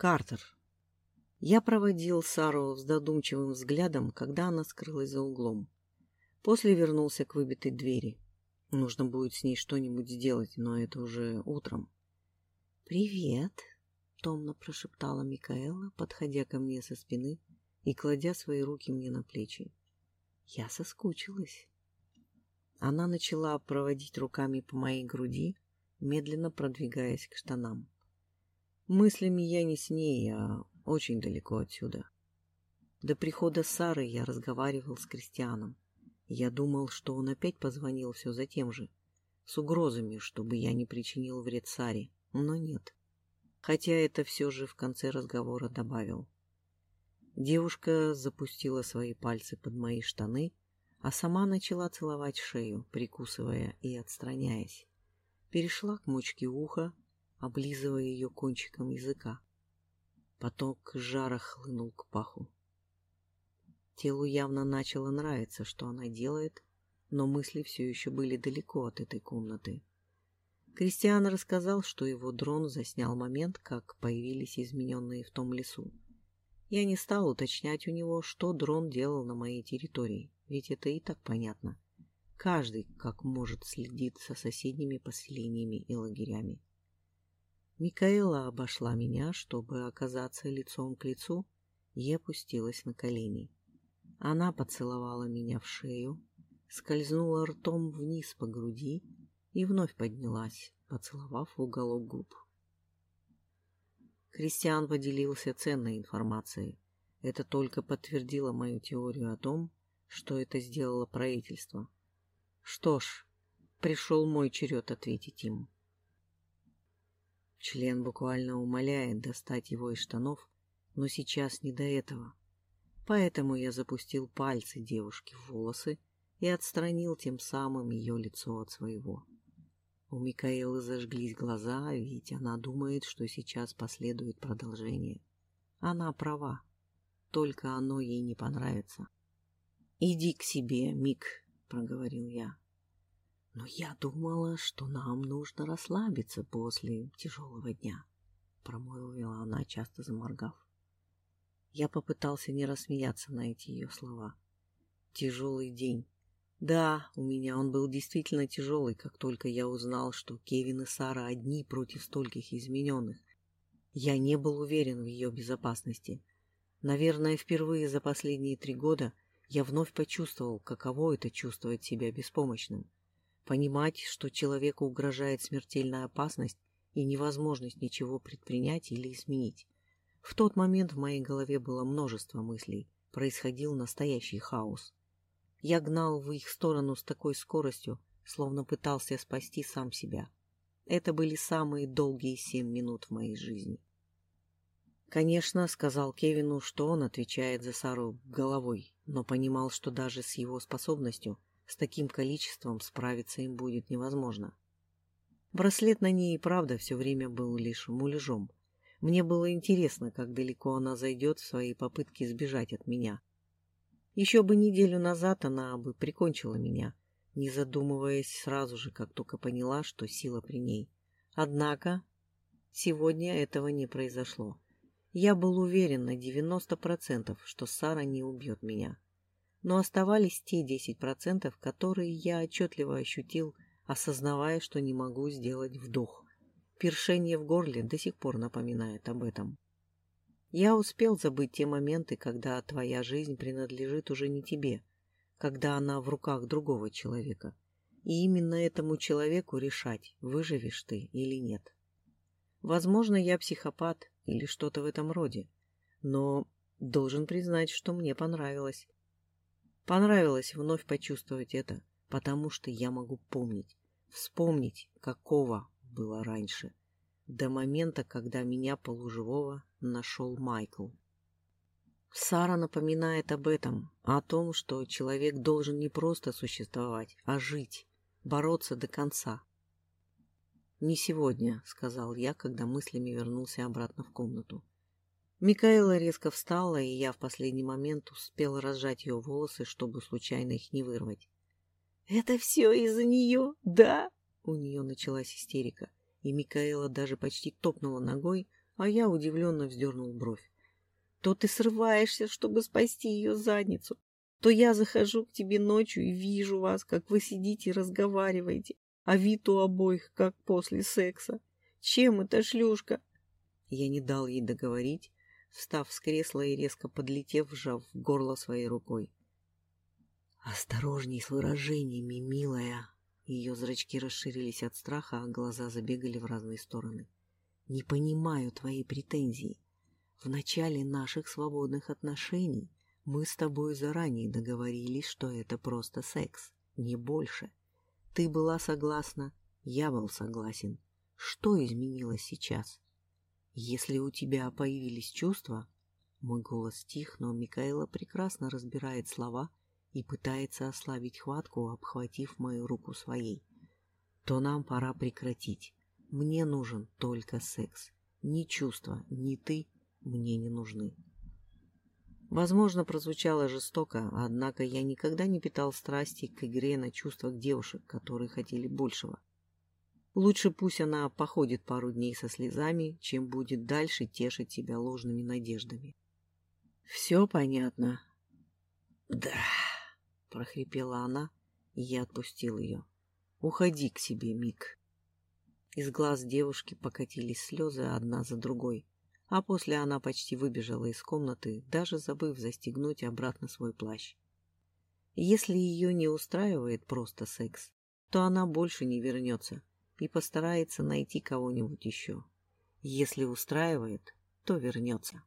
Картер. Я проводил Сару с задумчивым взглядом, когда она скрылась за углом. После вернулся к выбитой двери. Нужно будет с ней что-нибудь сделать, но это уже утром. «Привет», — томно прошептала Микаэла, подходя ко мне со спины и кладя свои руки мне на плечи. Я соскучилась. Она начала проводить руками по моей груди, медленно продвигаясь к штанам. Мыслями я не с ней, а очень далеко отсюда. До прихода Сары я разговаривал с Кристианом. Я думал, что он опять позвонил все за тем же, с угрозами, чтобы я не причинил вред Саре, но нет. Хотя это все же в конце разговора добавил. Девушка запустила свои пальцы под мои штаны, а сама начала целовать шею, прикусывая и отстраняясь. Перешла к мочке уха, облизывая ее кончиком языка. Поток жара хлынул к паху. Телу явно начало нравиться, что она делает, но мысли все еще были далеко от этой комнаты. Кристиан рассказал, что его дрон заснял момент, как появились измененные в том лесу. Я не стал уточнять у него, что дрон делал на моей территории, ведь это и так понятно. Каждый, как может, следит за соседними поселениями и лагерями. Микаэла обошла меня, чтобы оказаться лицом к лицу, и опустилась на колени. Она поцеловала меня в шею, скользнула ртом вниз по груди и вновь поднялась, поцеловав в уголок губ. Кристиан поделился ценной информацией. Это только подтвердило мою теорию о том, что это сделало правительство. Что ж, пришел мой черед ответить им. Член буквально умоляет достать его из штанов, но сейчас не до этого. Поэтому я запустил пальцы девушки в волосы и отстранил тем самым ее лицо от своего. У Микаэлы зажглись глаза, ведь она думает, что сейчас последует продолжение. Она права, только оно ей не понравится. «Иди к себе, Мик», — проговорил я. «Но я думала, что нам нужно расслабиться после тяжелого дня», — промолвила она, часто заморгав. Я попытался не рассмеяться на эти ее слова. «Тяжелый день. Да, у меня он был действительно тяжелый, как только я узнал, что Кевин и Сара одни против стольких измененных. Я не был уверен в ее безопасности. Наверное, впервые за последние три года я вновь почувствовал, каково это чувствовать себя беспомощным. Понимать, что человеку угрожает смертельная опасность и невозможность ничего предпринять или изменить. В тот момент в моей голове было множество мыслей. Происходил настоящий хаос. Я гнал в их сторону с такой скоростью, словно пытался спасти сам себя. Это были самые долгие семь минут в моей жизни. Конечно, сказал Кевину, что он отвечает за Сару головой, но понимал, что даже с его способностью, с таким количеством справиться им будет невозможно. Браслет на ней и правда все время был лишь муляжом. Мне было интересно, как далеко она зайдет в своей попытке сбежать от меня. Еще бы неделю назад она бы прикончила меня, не задумываясь сразу же, как только поняла, что сила при ней. Однако сегодня этого не произошло. Я был уверен на 90%, что Сара не убьет меня. Но оставались те 10%, которые я отчетливо ощутил, осознавая, что не могу сделать вдох. Першение в горле до сих пор напоминает об этом. Я успел забыть те моменты, когда твоя жизнь принадлежит уже не тебе, когда она в руках другого человека. И именно этому человеку решать, выживешь ты или нет. Возможно, я психопат или что-то в этом роде, но должен признать, что мне понравилось. Понравилось вновь почувствовать это, потому что я могу помнить, вспомнить, какого было раньше до момента, когда меня полуживого нашел Майкл. Сара напоминает об этом, о том, что человек должен не просто существовать, а жить, бороться до конца. «Не сегодня», — сказал я, когда мыслями вернулся обратно в комнату. Микаэла резко встала, и я в последний момент успел разжать ее волосы, чтобы случайно их не вырвать. «Это все из-за нее, да?» У нее началась истерика и Микаэла даже почти топнула ногой, а я удивленно вздернул бровь. То ты срываешься, чтобы спасти ее задницу, то я захожу к тебе ночью и вижу вас, как вы сидите и разговариваете, а вид у обоих, как после секса. Чем эта шлюшка? Я не дал ей договорить, встав с кресла и резко подлетев, сжав горло своей рукой. «Осторожней с выражениями, милая!» Ее зрачки расширились от страха, а глаза забегали в разные стороны. «Не понимаю твоей претензии. В начале наших свободных отношений мы с тобой заранее договорились, что это просто секс, не больше. Ты была согласна, я был согласен. Что изменилось сейчас? Если у тебя появились чувства... Мой голос тих, но Микаэла прекрасно разбирает слова и пытается ослабить хватку, обхватив мою руку своей. То нам пора прекратить. Мне нужен только секс. Ни чувства, ни ты мне не нужны. Возможно, прозвучало жестоко, однако я никогда не питал страсти к игре на чувствах девушек, которые хотели большего. Лучше пусть она походит пару дней со слезами, чем будет дальше тешить себя ложными надеждами. «Все понятно?» «Да», — прохрипела она, и я отпустил ее. «Уходи к себе, Мик». Из глаз девушки покатились слезы одна за другой а после она почти выбежала из комнаты, даже забыв застегнуть обратно свой плащ. Если ее не устраивает просто секс, то она больше не вернется и постарается найти кого-нибудь еще. Если устраивает, то вернется.